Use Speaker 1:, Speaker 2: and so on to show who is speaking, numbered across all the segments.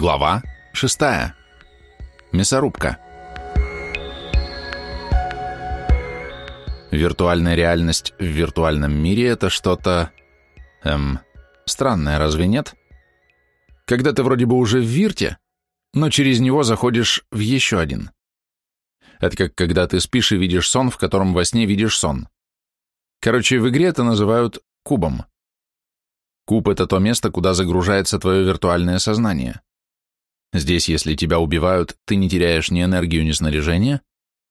Speaker 1: Глава 6. Мясорубка. Виртуальная реальность в виртуальном мире — это что-то... Эм... Странное, разве нет? Когда ты вроде бы уже в вирте, но через него заходишь в еще один. Это как когда ты спишь и видишь сон, в котором во сне видишь сон. Короче, в игре это называют кубом. Куб — это то место, куда загружается твое виртуальное сознание. Здесь, если тебя убивают, ты не теряешь ни энергию, ни снаряжение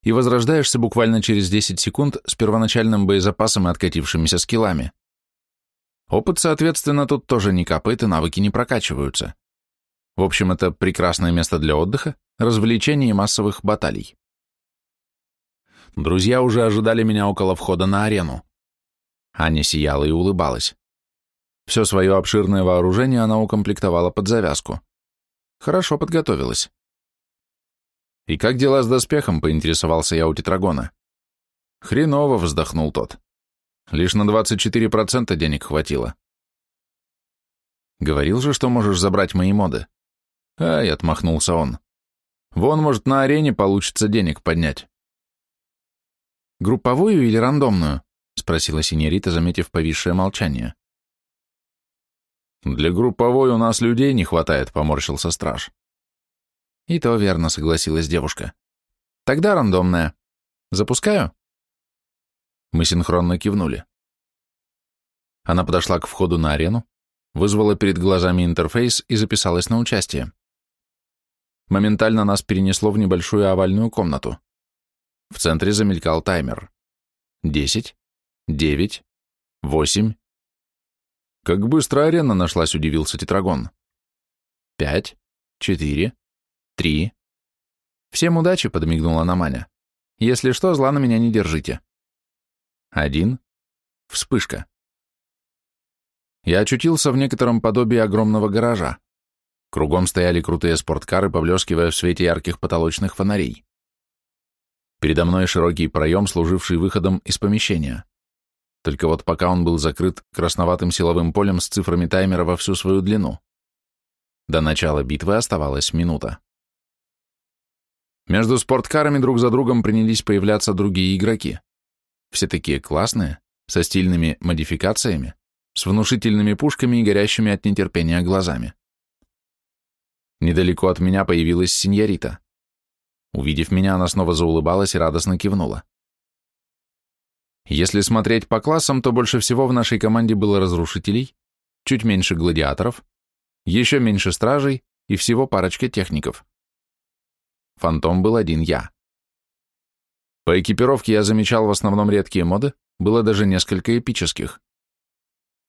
Speaker 1: и возрождаешься буквально через 10 секунд с первоначальным боезапасом и откатившимися скиллами. Опыт, соответственно, тут тоже не капает и навыки не прокачиваются. В общем, это прекрасное место для отдыха, развлечений и массовых баталий. Друзья уже ожидали меня около входа на арену. Аня сияла и улыбалась. Все свое обширное вооружение она укомплектовала под завязку. Хорошо подготовилась. «И как дела с доспехом?» — поинтересовался я у Тетрагона. «Хреново», — вздохнул тот. «Лишь на 24% денег хватило». «Говорил же, что можешь забрать мои моды». «Ай», — отмахнулся он. «Вон, может, на арене получится денег поднять». «Групповую или рандомную?» — спросила синьорита, заметив повисшее молчание. «Для групповой у нас людей не хватает», — поморщился страж. «И то верно», — согласилась девушка. «Тогда рандомная. Запускаю?» Мы синхронно кивнули. Она подошла к входу на арену, вызвала перед глазами интерфейс и записалась на участие. Моментально нас перенесло в небольшую овальную комнату. В центре замелькал таймер. Десять, девять, восемь, как быстро арена нашлась, удивился Тетрагон. Пять, четыре, три. Всем удачи, подмигнула Наманя. Если что, зла на меня не держите. Один. Вспышка. Я очутился в некотором подобии огромного гаража. Кругом стояли крутые спорткары, поблескивая в свете ярких потолочных фонарей. Передо мной широкий проем, служивший выходом из помещения. Только вот пока он был закрыт красноватым силовым полем с цифрами таймера во всю свою длину. До начала битвы оставалась минута. Между спорткарами друг за другом принялись появляться другие игроки. Все такие классные, со стильными модификациями, с внушительными пушками и горящими от нетерпения глазами. Недалеко от меня появилась синьорита. Увидев меня, она снова заулыбалась и радостно кивнула. Если смотреть по классам, то больше всего в нашей команде было разрушителей, чуть меньше гладиаторов, еще меньше стражей и всего парочка техников. Фантом был один я. По экипировке я замечал в основном редкие моды, было даже несколько эпических.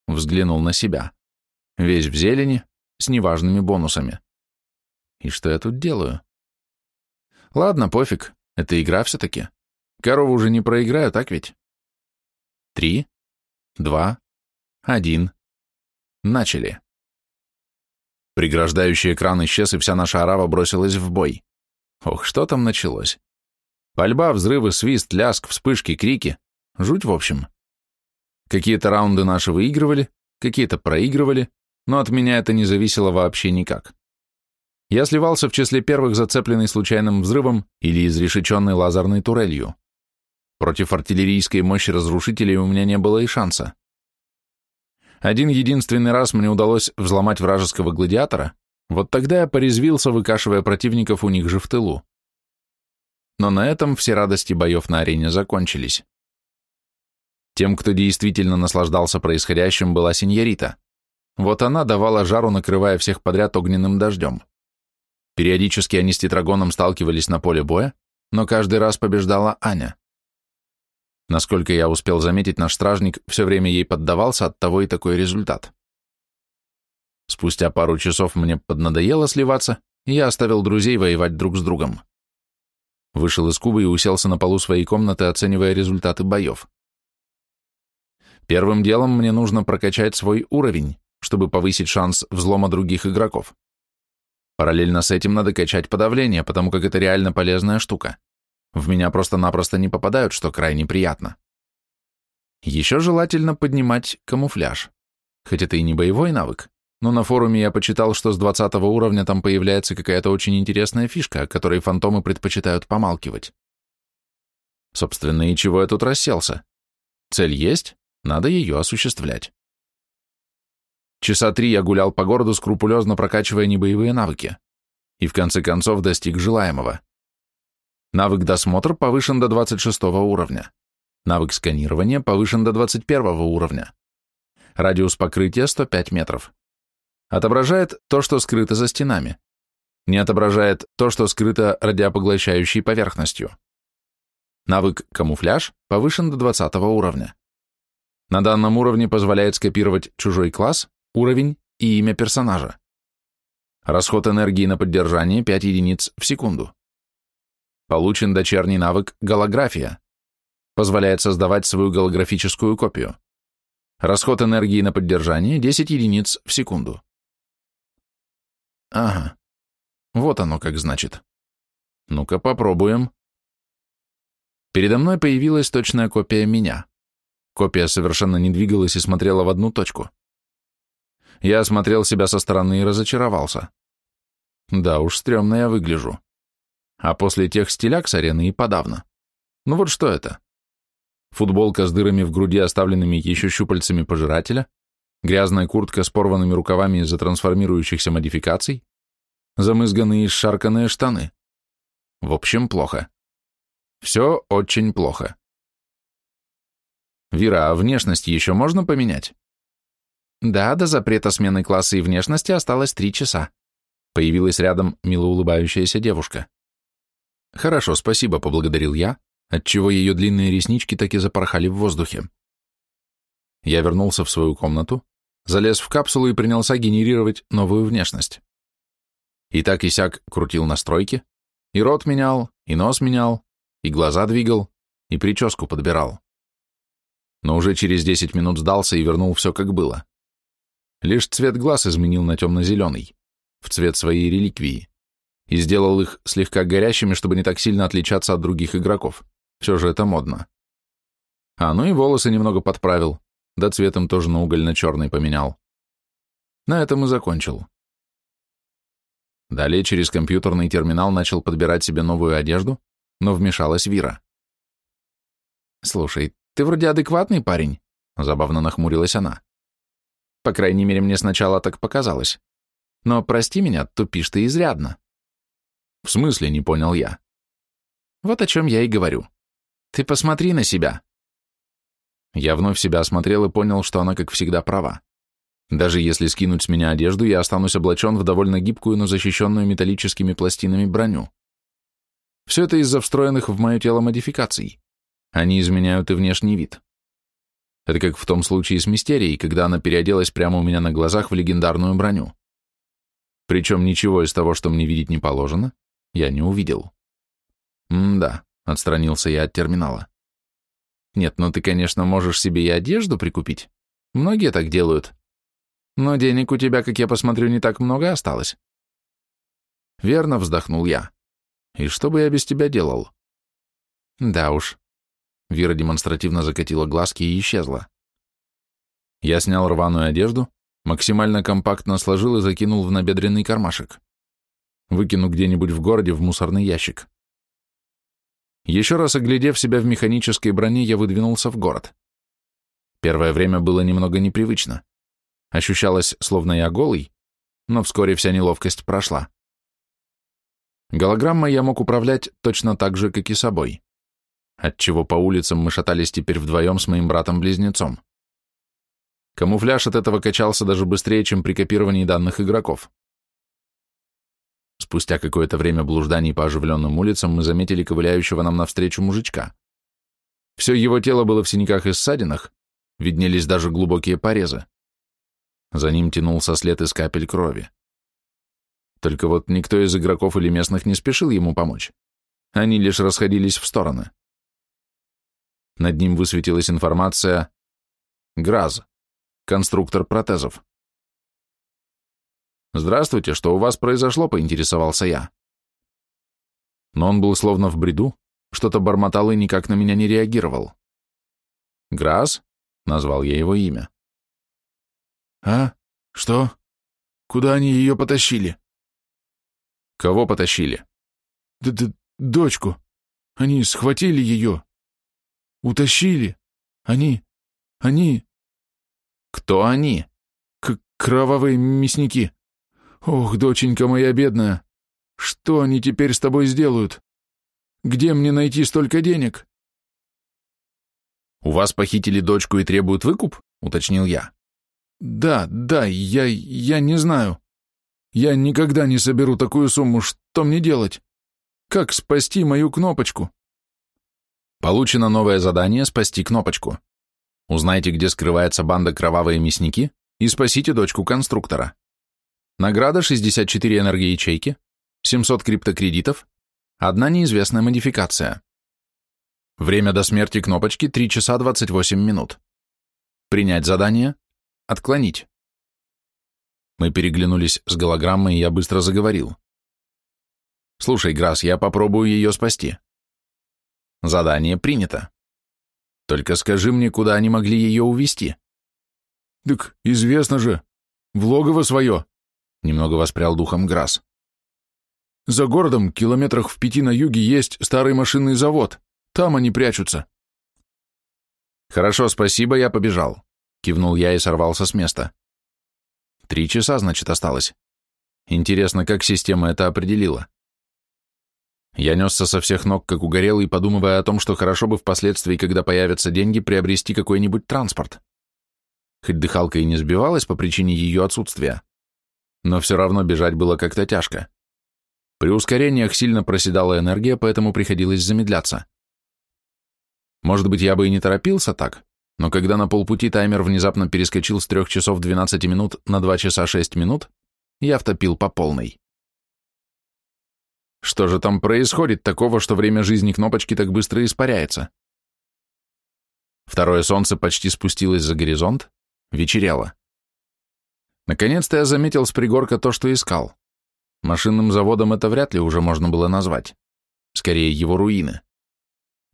Speaker 1: Взглянул на себя. Весь в зелени, с неважными бонусами. И что я тут делаю? Ладно, пофиг, это игра все-таки. Корову уже не проиграю, так ведь? Три, два, один. Начали. Преграждающий экран исчез, и вся наша арава бросилась в бой. Ох, что там началось? Пальба, взрывы, свист, ляск, вспышки, крики. Жуть, в общем. Какие-то раунды наши выигрывали, какие-то проигрывали, но от меня это не зависело вообще никак. Я сливался в числе первых, зацепленный случайным взрывом или изрешеченной лазерной турелью. Против артиллерийской мощи разрушителей у меня не было и шанса. Один единственный раз мне удалось взломать вражеского гладиатора, вот тогда я порезвился, выкашивая противников у них же в тылу. Но на этом все радости боев на арене закончились. Тем, кто действительно наслаждался происходящим, была синьорита. Вот она давала жару, накрывая всех подряд огненным дождем. Периодически они с тетрагоном сталкивались на поле боя, но каждый раз побеждала Аня. Насколько я успел заметить, наш стражник все время ей поддавался, от того и такой результат. Спустя пару часов мне поднадоело сливаться, и я оставил друзей воевать друг с другом. Вышел из кубы и уселся на полу своей комнаты, оценивая результаты боев. Первым делом мне нужно прокачать свой уровень, чтобы повысить шанс взлома других игроков. Параллельно с этим надо качать подавление, потому как это реально полезная штука. В меня просто-напросто не попадают, что крайне приятно. Еще желательно поднимать камуфляж, хоть это и не боевой навык, но на форуме я почитал, что с 20 уровня там появляется какая-то очень интересная фишка, о которой фантомы предпочитают помалкивать. Собственно, и чего я тут расселся? Цель есть, надо ее осуществлять. Часа три я гулял по городу, скрупулезно прокачивая небоевые навыки, и в конце концов достиг желаемого. Навык досмотр повышен до 26 уровня. Навык сканирования повышен до 21 уровня. Радиус покрытия 105 метров. Отображает то, что скрыто за стенами. Не отображает то, что скрыто радиопоглощающей поверхностью. Навык камуфляж повышен до 20 уровня. На данном уровне позволяет скопировать чужой класс, уровень и имя персонажа. Расход энергии на поддержание 5 единиц в секунду. Получен дочерний навык голография. Позволяет создавать свою голографическую копию. Расход энергии на поддержание 10 единиц в секунду. Ага. Вот оно как значит. Ну-ка попробуем. Передо мной появилась точная копия меня. Копия совершенно не двигалась и смотрела в одну точку. Я осмотрел себя со стороны и разочаровался. Да уж, стрёмно я выгляжу. А после тех стиляк с арены и подавно. Ну вот что это? Футболка с дырами в груди, оставленными еще щупальцами пожирателя, грязная куртка с порванными рукавами из-за трансформирующихся модификаций, замызганные и сшарканные штаны. В общем, плохо. Все очень плохо. Вера, а внешность еще можно поменять? Да, до запрета смены класса и внешности осталось три часа. Появилась рядом мило улыбающаяся девушка. Хорошо, спасибо, поблагодарил я, отчего ее длинные реснички так и запорхали в воздухе. Я вернулся в свою комнату, залез в капсулу и принялся генерировать новую внешность. И так и сяк крутил настройки, и рот менял, и нос менял, и глаза двигал, и прическу подбирал. Но уже через 10 минут сдался и вернул все как было. Лишь цвет глаз изменил на темно-зеленый, в цвет своей реликвии, и сделал их слегка горящими, чтобы не так сильно отличаться от других игроков. Все же это модно. А, ну и волосы немного подправил, да цветом тоже на угольно-черный поменял. На этом и закончил. Далее через компьютерный терминал начал подбирать себе новую одежду, но вмешалась Вира. «Слушай, ты вроде адекватный парень», — забавно нахмурилась она. По крайней мере, мне сначала так показалось. Но прости меня, тупишь ты изрядно. В смысле, не понял я. Вот о чем я и говорю. Ты посмотри на себя. Я вновь себя осмотрел и понял, что она, как всегда, права. Даже если скинуть с меня одежду, я останусь облачен в довольно гибкую, но защищенную металлическими пластинами броню. Все это из-за встроенных в мое тело модификаций. Они изменяют и внешний вид. Это как в том случае с Мистерией, когда она переоделась прямо у меня на глазах в легендарную броню. Причем ничего из того, что мне видеть не положено, я не увидел. М-да, отстранился я от терминала. Нет, ну ты, конечно, можешь себе и одежду прикупить. Многие так делают. Но денег у тебя, как я посмотрю, не так много осталось. Верно, вздохнул я. И что бы я без тебя делал? Да уж, Вера демонстративно закатила глазки и исчезла. Я снял рваную одежду, максимально компактно сложил и закинул в набедренный кармашек. Выкину где-нибудь в городе в мусорный ящик. Еще раз оглядев себя в механической броне, я выдвинулся в город. Первое время было немного непривычно. Ощущалось, словно я голый, но вскоре вся неловкость прошла. Голограммой я мог управлять точно так же, как и собой отчего по улицам мы шатались теперь вдвоем с моим братом-близнецом. Камуфляж от этого качался даже быстрее, чем при копировании данных игроков. Спустя какое-то время блужданий по оживленным улицам мы заметили ковыляющего нам навстречу мужичка. Все его тело было в синяках и ссадинах, виднелись даже глубокие порезы. За ним тянулся след из капель крови. Только вот никто из игроков или местных не спешил ему помочь. Они лишь расходились в стороны. Над ним высветилась информация «ГРАЗ. Конструктор протезов». «Здравствуйте, что у вас произошло?» — поинтересовался я. Но он был словно в бреду, что-то бормотал и никак на меня не реагировал. «Граз?» — назвал я его имя. «А? Что?»
Speaker 2: Куда они ее потащили?
Speaker 1: Кого потащили?
Speaker 2: Д -д Дочку. Они схватили ее. Утащили. Они... Они...
Speaker 1: Кто они?
Speaker 2: К Кровавые мясники. Ох, доченька моя бедная. Что они теперь с тобой сделают? Где мне найти столько денег?
Speaker 1: У вас похитили дочку и требуют выкуп? Уточнил я.
Speaker 2: Да, да, я... я не знаю. Я никогда не соберу такую сумму. Что мне делать? Как спасти мою кнопочку?
Speaker 1: Получено новое задание «Спасти кнопочку». Узнайте, где скрывается банда «Кровавые мясники» и спасите дочку конструктора. Награда 64 энергоячейки, 700 криптокредитов, одна неизвестная модификация. Время до смерти кнопочки 3 часа 28 минут. Принять задание, отклонить. Мы переглянулись с голограммой, и я быстро заговорил. «Слушай, Грасс, я попробую ее спасти». Задание принято. Только скажи мне, куда они могли ее увезти.
Speaker 2: Так известно же. В логово свое.
Speaker 1: Немного воспрял духом Грасс.
Speaker 2: За городом, километрах в пяти на юге, есть старый машинный завод. Там они прячутся.
Speaker 1: Хорошо, спасибо, я побежал. Кивнул я и сорвался с места. Три часа, значит, осталось. Интересно, как система это определила. Я несся со всех ног, как угорелый, подумывая о том, что хорошо бы впоследствии, когда появятся деньги, приобрести какой-нибудь транспорт. Хоть дыхалка и не сбивалась по причине ее отсутствия, но все равно бежать было как-то тяжко. При ускорениях сильно проседала энергия, поэтому приходилось замедляться. Может быть, я бы и не торопился так, но когда на полпути таймер внезапно перескочил с 3 часов 12 минут на 2 часа 6 минут, я втопил по полной. Что же там происходит такого, что время жизни кнопочки так быстро испаряется? Второе солнце почти спустилось за горизонт, вечерело. Наконец-то я заметил с пригорка то, что искал. Машинным заводом это вряд ли уже можно было назвать. Скорее, его руины.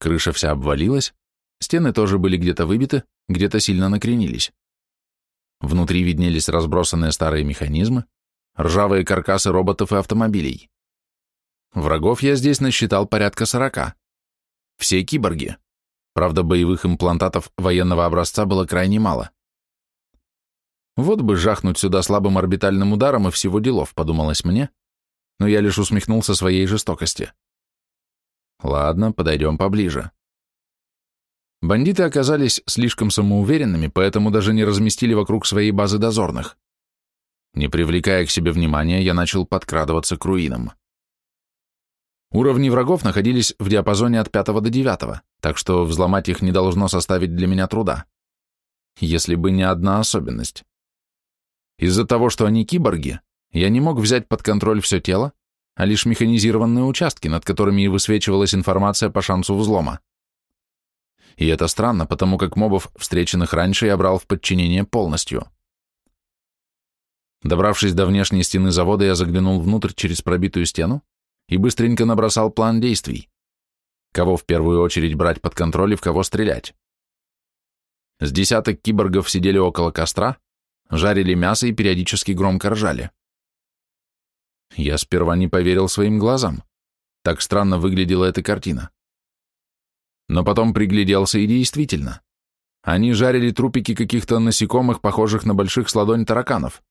Speaker 1: Крыша вся обвалилась, стены тоже были где-то выбиты, где-то сильно накренились. Внутри виднелись разбросанные старые механизмы, ржавые каркасы роботов и автомобилей. Врагов я здесь насчитал порядка сорока. Все киборги. Правда, боевых имплантатов военного образца было крайне мало. Вот бы жахнуть сюда слабым орбитальным ударом и всего делов, подумалось мне, но я лишь усмехнулся своей жестокости. Ладно, подойдем поближе. Бандиты оказались слишком самоуверенными, поэтому даже не разместили вокруг своей базы дозорных. Не привлекая к себе внимания, я начал подкрадываться к руинам. Уровни врагов находились в диапазоне от 5 до 9, так что взломать их не должно составить для меня труда. Если бы не одна особенность. Из-за того, что они киборги, я не мог взять под контроль все тело, а лишь механизированные участки, над которыми и высвечивалась информация по шансу взлома. И это странно, потому как мобов, встреченных раньше, я брал в подчинение полностью. Добравшись до внешней стены завода, я заглянул внутрь через пробитую стену и быстренько набросал план действий. Кого в первую очередь брать под контроль и в кого стрелять. С десяток киборгов сидели около костра, жарили мясо и периодически громко ржали. Я сперва не поверил своим глазам. Так странно выглядела эта картина. Но потом пригляделся и действительно. Они жарили трупики каких-то насекомых, похожих на больших с ладонь тараканов.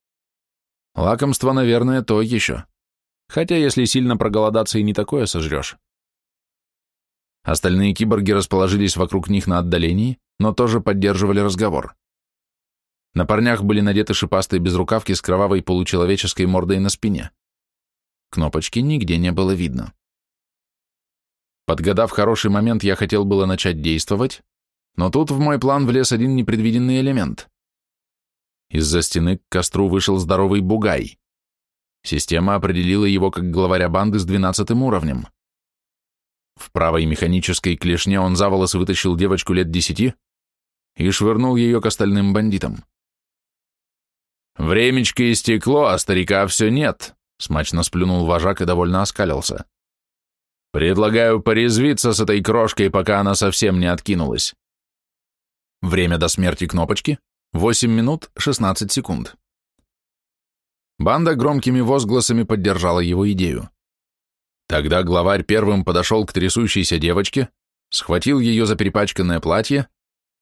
Speaker 1: Лакомство, наверное, то еще. Хотя, если сильно проголодаться, и не такое сожрешь. Остальные киборги расположились вокруг них на отдалении, но тоже поддерживали разговор. На парнях были надеты шипастые безрукавки с кровавой получеловеческой мордой на спине. Кнопочки нигде не было видно. Подгадав хороший момент, я хотел было начать действовать, но тут в мой план влез один непредвиденный элемент. Из-за стены к костру вышел здоровый бугай. Система определила его как главаря банды с двенадцатым уровнем. В правой механической клешне он за волосы вытащил девочку лет десяти и швырнул ее к остальным бандитам. «Времечко истекло, а старика все нет», — смачно сплюнул вожак и довольно оскалился. «Предлагаю порезвиться с этой крошкой, пока она совсем не откинулась». Время до смерти кнопочки — 8 минут 16 секунд. Банда громкими возгласами поддержала его идею. Тогда главарь первым подошел к трясущейся девочке, схватил ее за перепачканное платье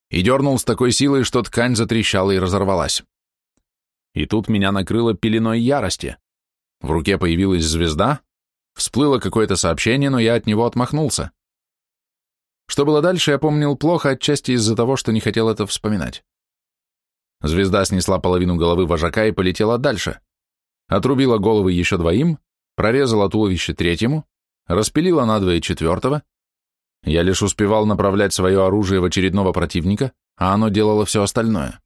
Speaker 1: и дернул с такой силой, что ткань затрещала и разорвалась. И тут меня накрыло пеленой ярости. В руке появилась звезда, всплыло какое-то сообщение, но я от него отмахнулся. Что было дальше, я помнил плохо, отчасти из-за того, что не хотел это вспоминать. Звезда снесла половину головы вожака и полетела дальше. Отрубила головы еще двоим, прорезала туловище третьему, распилила надвое четвертого. Я лишь успевал направлять свое оружие в очередного противника, а оно делало все остальное.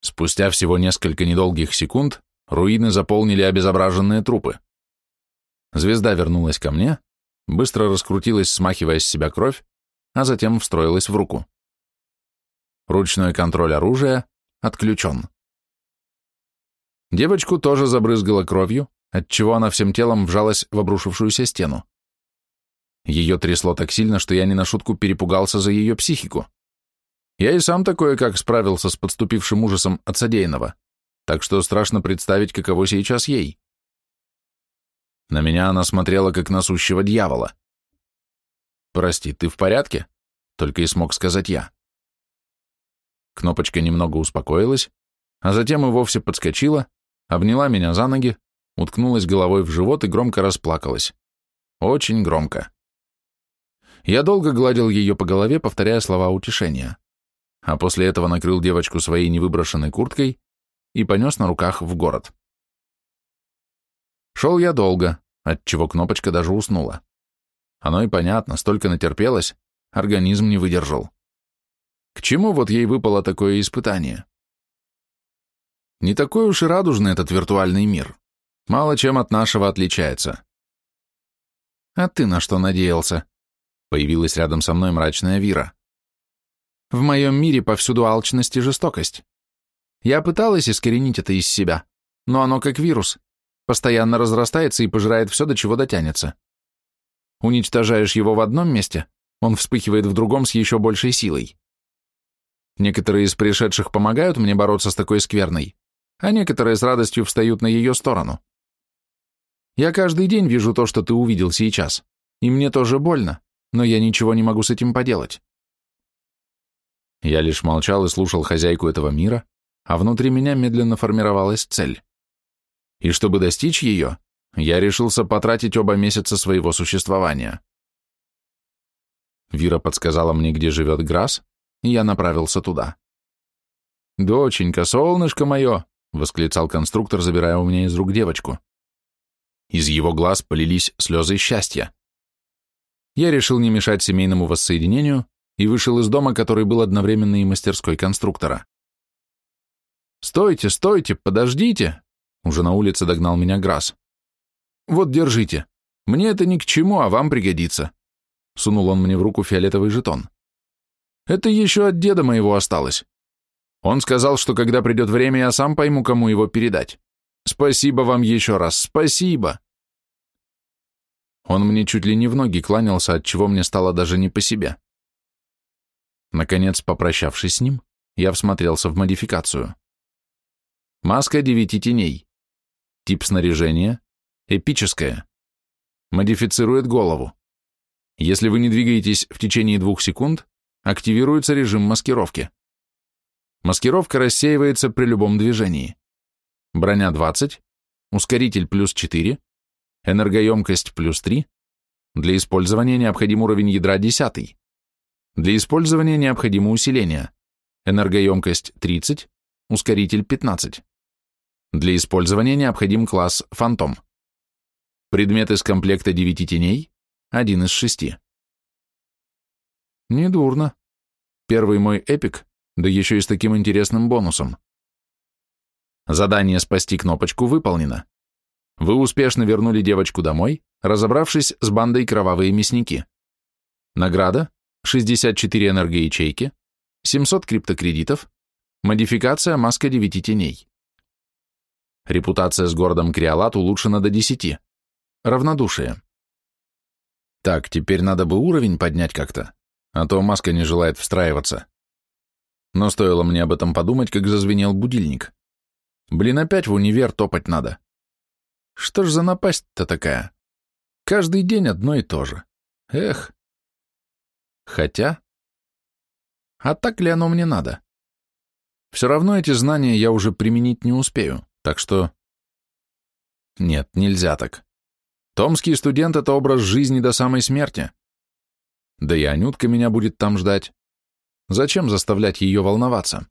Speaker 1: Спустя всего несколько недолгих секунд руины заполнили обезображенные трупы. Звезда вернулась ко мне, быстро раскрутилась, смахивая с себя кровь, а затем встроилась в руку. Ручной контроль оружия отключен. Девочку тоже забрызгала кровью, отчего она всем телом вжалась в обрушившуюся стену. Ее трясло так сильно, что я не на шутку перепугался за ее психику. Я и сам такое как справился с подступившим ужасом от содеянного, так что страшно представить, каково сейчас ей. На меня она смотрела, как на сущего дьявола. «Прости, ты в порядке?» — только и смог сказать я. Кнопочка немного успокоилась, а затем и вовсе подскочила, обняла меня за ноги, уткнулась головой в живот и громко расплакалась. Очень громко. Я долго гладил ее по голове, повторяя слова утешения, а после этого накрыл девочку своей невыброшенной курткой и понес на руках в город. Шел я долго, отчего кнопочка даже уснула. Оно и понятно, столько натерпелось, организм не выдержал. К чему вот ей выпало такое испытание? Не такой уж и радужный этот виртуальный мир. Мало чем от нашего отличается. А ты на что надеялся? Появилась рядом со мной мрачная Вира. В моем мире повсюду алчность и жестокость. Я пыталась искоренить это из себя, но оно как вирус, постоянно разрастается и пожирает все, до чего дотянется. Уничтожаешь его в одном месте, он вспыхивает в другом с еще большей силой. Некоторые из пришедших помогают мне бороться с такой скверной, а некоторые с радостью встают на ее сторону. Я каждый день вижу то, что ты увидел сейчас, и мне тоже больно, но я ничего не могу с этим поделать. Я лишь молчал и слушал хозяйку этого мира, а внутри меня медленно формировалась цель. И чтобы достичь ее, я решился потратить оба месяца своего существования. Вира подсказала мне, где живет Грасс, и я направился туда. «Доченька, солнышко мое!» — восклицал конструктор, забирая у меня из рук девочку. Из его глаз полились слезы счастья. Я решил не мешать семейному воссоединению и вышел из дома, который был одновременно и мастерской конструктора. «Стойте, стойте, подождите!» Уже на улице догнал меня Грасс. «Вот, держите. Мне это ни к чему, а вам пригодится». Сунул он мне в руку фиолетовый жетон. «Это еще от деда моего осталось. Он сказал, что когда придет время, я сам пойму, кому его передать. Спасибо вам еще раз, спасибо!» Он мне чуть ли не в ноги кланялся, от чего мне стало даже не по себе. Наконец, попрощавшись с ним, я всмотрелся в модификацию. Маска девяти теней. Тип снаряжения – эпическая. Модифицирует голову. Если вы не двигаетесь в течение двух секунд, активируется режим маскировки. Маскировка рассеивается при любом движении. Броня 20, ускоритель плюс 4, энергоемкость плюс 3, для использования необходим уровень ядра 10, для использования необходимо усиление, энергоемкость 30, ускоритель 15. Для использования необходим класс «Фантом». Предмет из комплекта 9 теней – один из шести. Недурно. Первый мой эпик, да еще и с таким интересным бонусом. Задание «Спасти кнопочку» выполнено. Вы успешно вернули девочку домой, разобравшись с бандой кровавые мясники. Награда – 64 энергоячейки, 700 криптокредитов, модификация маска девяти теней. Репутация с городом Криолат улучшена до 10. Равнодушие. Так, теперь надо бы уровень поднять как-то, а то маска не желает встраиваться. Но стоило мне об этом подумать, как зазвенел будильник. Блин, опять в универ топать надо. Что ж за напасть-то такая? Каждый день одно и то же. Эх. Хотя... А так ли оно мне надо? Все равно эти знания я уже применить не успею, так что... Нет, нельзя так. Томский студент — это образ жизни до самой смерти. Да и Анютка меня будет там ждать. Зачем заставлять ее волноваться?